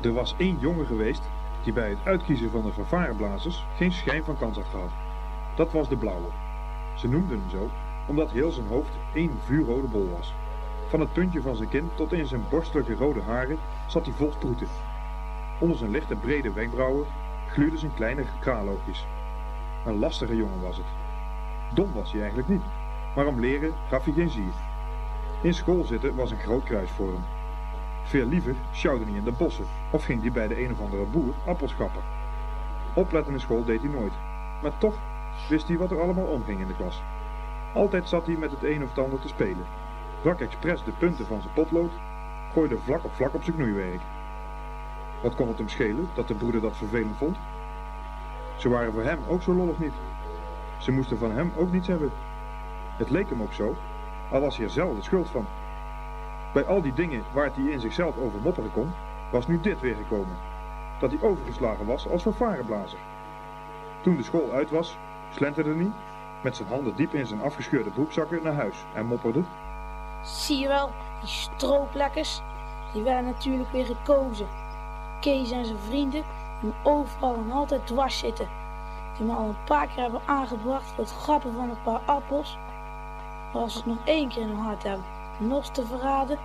Er was één jongen geweest die bij het uitkiezen van de fanfareblazers geen schijn van kans had gehad. Dat was de blauwe. Ze noemden hem zo omdat heel zijn hoofd één vuurrode bol was. Van het puntje van zijn kin tot in zijn borstelijke rode haren zat hij vol sproeten. Onder zijn lichte brede wenkbrauwen gluurden zijn kleine kraaloogjes. Een lastige jongen was het. Dom was hij eigenlijk niet, maar om leren gaf hij geen zier. In school zitten was een groot kruis voor hem. Veel liever sjouwde hij in de bossen of ging hij bij de een of andere boer appels kappen. Opletten in school deed hij nooit, maar toch wist hij wat er allemaal omging in de klas. Altijd zat hij met het een of het ander te spelen, brak expres de punten van zijn potlood, gooide vlak op vlak op zijn knoeiwerk. Wat kon het hem schelen dat de broeder dat vervelend vond? Ze waren voor hem ook zo lollig niet. Ze moesten van hem ook niets hebben. Het leek hem ook zo, al was hij er zelf de schuld van. Bij al die dingen waar hij in zichzelf over mopperen kon, was nu dit weer gekomen. Dat hij overgeslagen was als vervarenblazer. Toen de school uit was, slenterde hij, met zijn handen diep in zijn afgescheurde broekzakken, naar huis en mopperde. Zie je wel, die strooplekkers, die werden natuurlijk weer gekozen. Kees en zijn vrienden die overal en altijd dwars zitten. Die me al een paar keer hebben aangebracht voor het grappen van een paar appels. Maar als ze het nog één keer in hun hart hebben nos te verraden,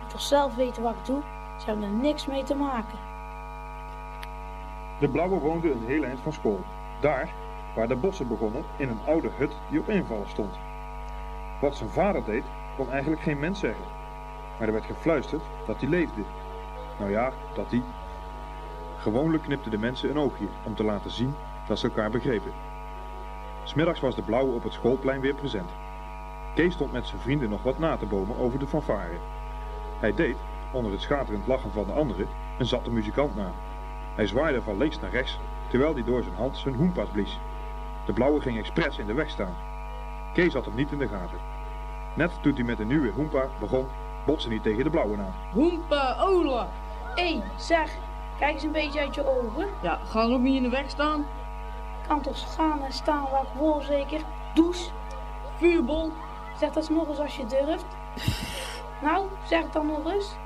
en toch zelf weten wat ik doe, ze hebben er niks mee te maken. De blauwe woonde een heel eind van school. Daar, waar de bossen begonnen, in een oude hut die op invallen stond. Wat zijn vader deed, kon eigenlijk geen mens zeggen. Maar er werd gefluisterd dat hij leefde. Nou ja, dat hij. Gewoonlijk knipten de mensen een oogje om te laten zien dat ze elkaar begrepen. Smiddags was de blauwe op het schoolplein weer present. Kees stond met zijn vrienden nog wat na te bomen over de fanfare. Hij deed, onder het schaterend lachen van de anderen, een zatte muzikant na. Hij zwaaide van links naar rechts, terwijl hij door zijn hand zijn hoenpas blies. De blauwe ging expres in de weg staan. Kees had hem niet in de gaten. Net toen hij met een nieuwe hoempa begon, botste hij tegen de blauwe aan. Hoempa, ola. Hé, hey, zeg, kijk eens een beetje uit je ogen. Ja, ga ook niet in de weg staan. Kan toch gaan en staan waar ik wil zeker? Douche. Vuurbol. Zeg dat nog eens als je durft. Nou, zeg het dan nog eens.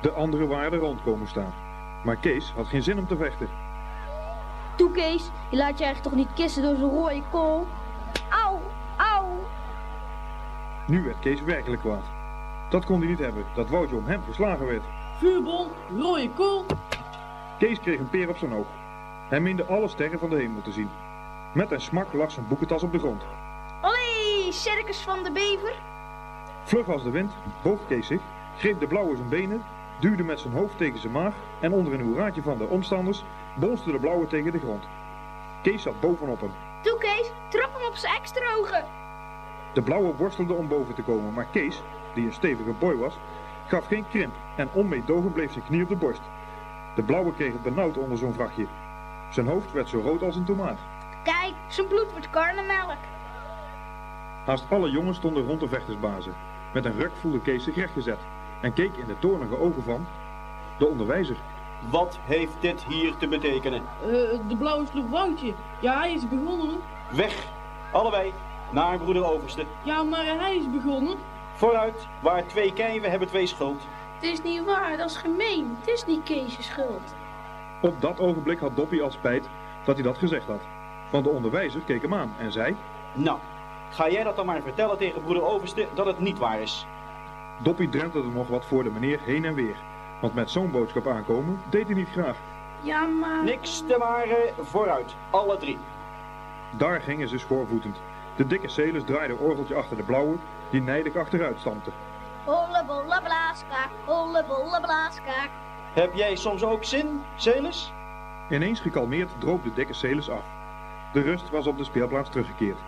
De anderen waren er rond komen staan. Maar Kees had geen zin om te vechten. Toe Kees, je laat je eigenlijk toch niet kissen door zo'n rode kool? Auw, auw. Nu werd Kees werkelijk kwaad. Dat kon hij niet hebben, dat Woutje om hem geslagen werd. Vuurbol, rode kool. Kees kreeg een peer op zijn oog. Hij meende alle sterren van de hemel te zien. Met een smak lag zijn boekentas op de grond. Allee, circus van de bever. Vlug als de wind boog Kees zich, greep de blauwe zijn benen, duwde met zijn hoofd tegen zijn maag en onder een hoeraatje van de omstanders bonste de blauwe tegen de grond. Kees zat bovenop hem. Toe Kees, trap hem op zijn extra ogen. De blauwe worstelde om boven te komen, maar Kees, die een stevige boy was, gaf geen krimp en onmeedogen bleef zijn knie op de borst. De blauwe kreeg het benauwd onder zo'n vrachtje. Zijn hoofd werd zo rood als een tomaat. Kijk, zijn bloed wordt karnemelk. Haast alle jongens stonden rond de vechtersbazen. Met een ruk voelde Kees zich rechtgezet en keek in de toornige ogen van de onderwijzer. Wat heeft dit hier te betekenen? Uh, de blauwe sloeg Woutje. Ja, hij is begonnen. Weg, allebei, naar broeder Overste. Ja, maar hij is begonnen. Vooruit, waar twee kijven hebben twee schuld. Het is niet waar, dat is gemeen. Het is niet Kees' schuld. Op dat ogenblik had Doppie al spijt dat hij dat gezegd had. Want de onderwijzer keek hem aan en zei... Nou, ga jij dat dan maar vertellen tegen broeder Overste dat het niet waar is. Doppie drentelde nog wat voor de meneer heen en weer. Want met zo'n boodschap aankomen deed hij niet graag. Ja, maar... Niks te waren, vooruit, alle drie. Daar gingen ze schoorvoetend. De dikke Celis draaide orgeltje achter de blauwe, die nijdig achteruit stampte. Holle bolle blaaskaak, holle bolle blaaskaak. Heb jij soms ook zin, Celis? Ineens gekalmeerd droop de dikke Celis af. De rust was op de speelplaats teruggekeerd.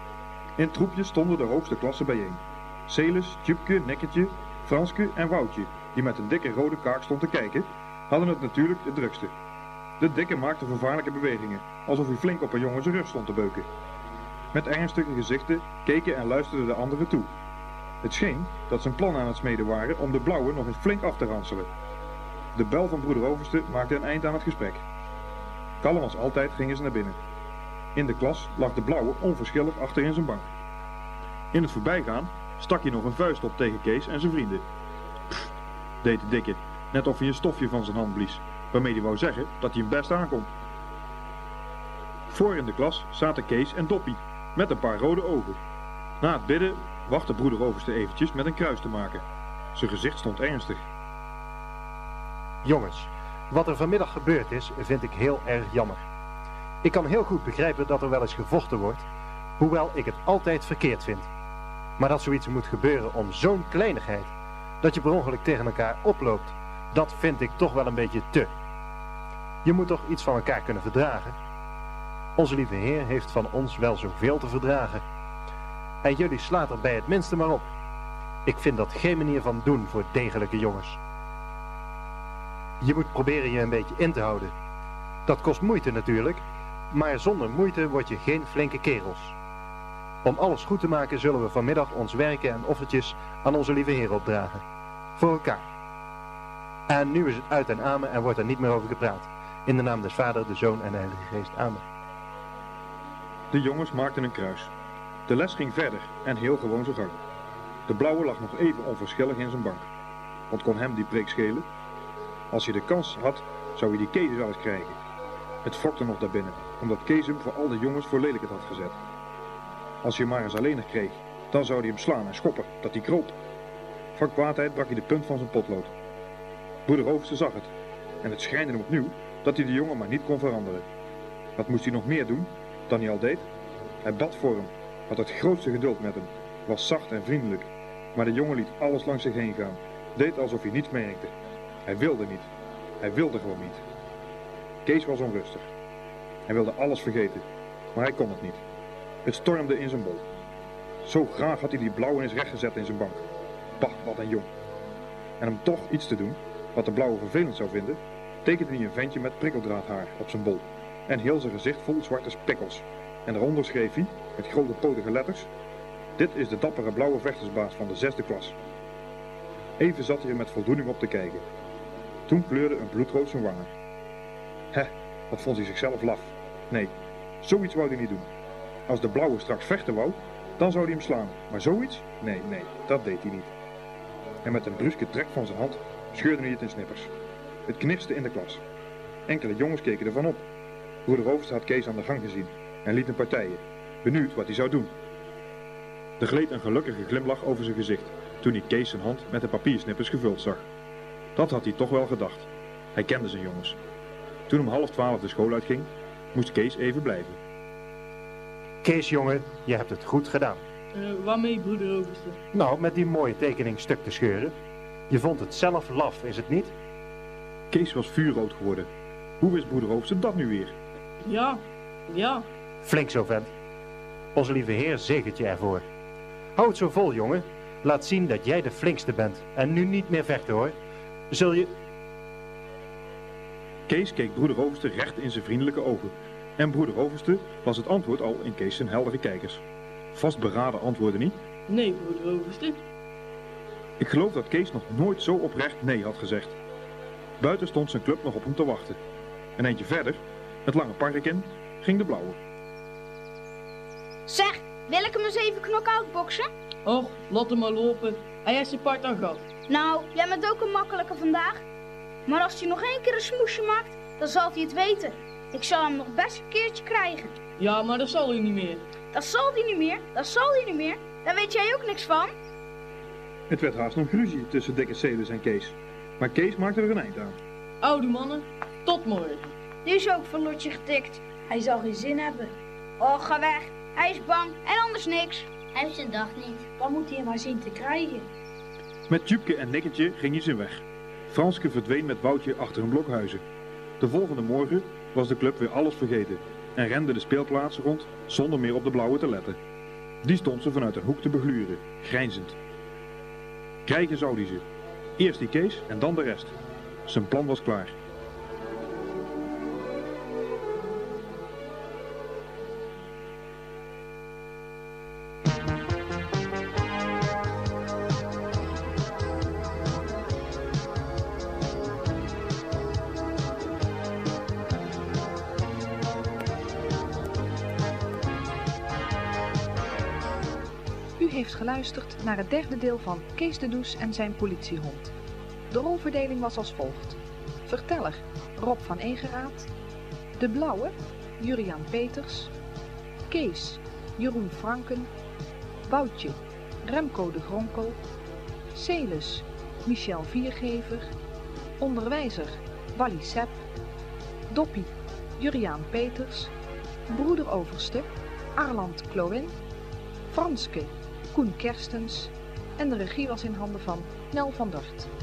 In troepjes stonden de hoogste klassen bijeen. Celis, Tjupke, Nekketje, Franske en Woutje, die met een dikke rode kaak stond te kijken, hadden het natuurlijk het drukste. De dikke maakte vervaarlijke bewegingen, alsof hij flink op een jongen zijn rug stond te beuken. Met ernstige gezichten keken en luisterden de anderen toe. Het scheen dat ze een plan aan het smeden waren om de blauwe nog eens flink af te ranselen. De bel van broeder Overste maakte een eind aan het gesprek. Kalm als altijd gingen ze naar binnen. In de klas lag de blauwe onverschillig achter in zijn bank. In het voorbijgaan stak hij nog een vuist op tegen Kees en zijn vrienden. Deed de dikke. net of hij een stofje van zijn hand blies, waarmee hij wou zeggen dat hij hem best aankomt. Voor in de klas zaten Kees en Doppie, met een paar rode ogen. Na het bidden wachtte broeder Overste eventjes met een kruis te maken. Zijn gezicht stond ernstig. Jongens, wat er vanmiddag gebeurd is, vind ik heel erg jammer. Ik kan heel goed begrijpen dat er wel eens gevochten wordt, hoewel ik het altijd verkeerd vind. Maar dat zoiets moet gebeuren om zo'n kleinigheid, dat je per ongeluk tegen elkaar oploopt, dat vind ik toch wel een beetje te. Je moet toch iets van elkaar kunnen verdragen? Onze lieve Heer heeft van ons wel zoveel te verdragen. En jullie slaat er bij het minste maar op. Ik vind dat geen manier van doen voor degelijke jongens. Je moet proberen je een beetje in te houden. Dat kost moeite natuurlijk, maar zonder moeite word je geen flinke kerels. Om alles goed te maken zullen we vanmiddag ons werken en offertjes aan onze lieve Heer opdragen. Voor elkaar. En nu is het uit en amen en wordt er niet meer over gepraat. In de naam des Vader, de Zoon en de Heilige Geest. Amen. De jongens maakten een kruis. De les ging verder en heel gewoon zijn gang. De blauwe lag nog even onverschillig in zijn bank. Wat kon hem die preek schelen? Als hij de kans had, zou hij die Kees wel eens krijgen. Het fokte nog daarbinnen, omdat Kees hem voor al de jongens voor lelijkheid had gezet. Als hij maar eens alleenig kreeg, dan zou hij hem slaan en schoppen, dat hij kroop. Van kwaadheid brak hij de punt van zijn potlood. Broeder Overste zag het, en het schijnde hem opnieuw dat hij de jongen maar niet kon veranderen. Wat moest hij nog meer doen dan hij al deed? Hij bad voor hem, had het grootste geduld met hem, was zacht en vriendelijk, maar de jongen liet alles langs zich heen gaan, deed alsof hij niets merkte. Hij wilde niet, hij wilde gewoon niet. Kees was onrustig. Hij wilde alles vergeten, maar hij kon het niet. Het stormde in zijn bol. Zo graag had hij die blauwe eens rechtgezet in zijn bank. Bah, wat een jong. En om toch iets te doen, wat de blauwe vervelend zou vinden, tekende hij een ventje met prikkeldraadhaar op zijn bol. En heel zijn gezicht vol zwarte spikkels. En daaronder schreef hij, met grote potige letters, dit is de dappere blauwe vechtersbaas van de zesde klas. Even zat hij er met voldoening op te kijken. Toen kleurde een bloedrood zijn wangen. Hè, wat vond hij zichzelf laf. Nee, zoiets wou hij niet doen. Als de blauwe straks vechten wou, dan zou hij hem slaan. Maar zoiets? Nee, nee, dat deed hij niet. En met een bruske trek van zijn hand scheurde hij het in snippers. Het knirste in de klas. Enkele jongens keken ervan op. Broeder Overste had Kees aan de gang gezien en liet een partijen, benieuwd wat hij zou doen. Er gleed een gelukkige glimlach over zijn gezicht toen hij Kees zijn hand met de papiersnippers gevuld zag. Dat had hij toch wel gedacht. Hij kende zijn jongens. Toen om half twaalf de school uitging, moest Kees even blijven. Kees, jongen, je hebt het goed gedaan. Uh, waarmee, broeder Overste? Nou, met die mooie tekening stuk te scheuren. Je vond het zelf laf, is het niet? Kees was vuurrood geworden. Hoe wist broeder Overste dat nu weer? Ja, ja. Flink zo, vent. Onze lieve heer zegent je ervoor. Houd zo vol, jongen. Laat zien dat jij de flinkste bent. En nu niet meer vechten, hoor. Zul je... Kees keek broeder Overste recht in zijn vriendelijke ogen. En broeder Overste las het antwoord al in Kees zijn heldere kijkers. Vastberaden antwoorden niet? Nee, broeder Overste. Ik geloof dat Kees nog nooit zo oprecht nee had gezegd. Buiten stond zijn club nog op hem te wachten. En eentje verder, het lange park in, ging de blauwe. Zeg, wil ik hem eens even knock-out boksen? Och, laat hem maar lopen. Hij heeft zijn part aan gehad. Nou, jij bent ook een makkelijke vandaag. Maar als hij nog één keer een smoesje maakt, dan zal hij het weten. Ik zal hem nog best een keertje krijgen. Ja, maar dat zal hij niet meer. Dat zal hij niet meer, dat zal hij niet meer. Daar weet jij ook niks van. Het werd haast nog ruzie tussen Dikke Celis en Kees. Maar Kees maakte er een eind aan. Oude mannen, tot morgen. Nu is ook van Lotje getikt. Hij zal geen zin hebben. Oh, ga weg. Hij is bang en anders niks. Hij heeft zijn dag niet. Dan moet hij hem maar zien te krijgen. Met Tjupke en Nikketje ging hij zijn weg. Franske verdween met Woutje achter een blok huizen. De volgende morgen was de club weer alles vergeten en rende de speelplaats rond zonder meer op de blauwe te letten. Die stond ze vanuit een hoek te begluren, grijnzend. Krijgen zou die ze. Eerst die Kees en dan de rest. Zijn plan was klaar. Geluisterd naar het derde deel van Kees de Does en zijn politiehond. De rolverdeling was als volgt. Verteller Rob van Egeraat. De Blauwe Juriaan Peters. Kees Jeroen Franken. Woutje Remco de Gronkel. Celis Michel Viergever. Onderwijzer Wally Sepp. Doppie Juriaan Peters. Broederoverste Arland Kloin. Franske Koen Kerstens. En de regie was in handen van Nel van Dort.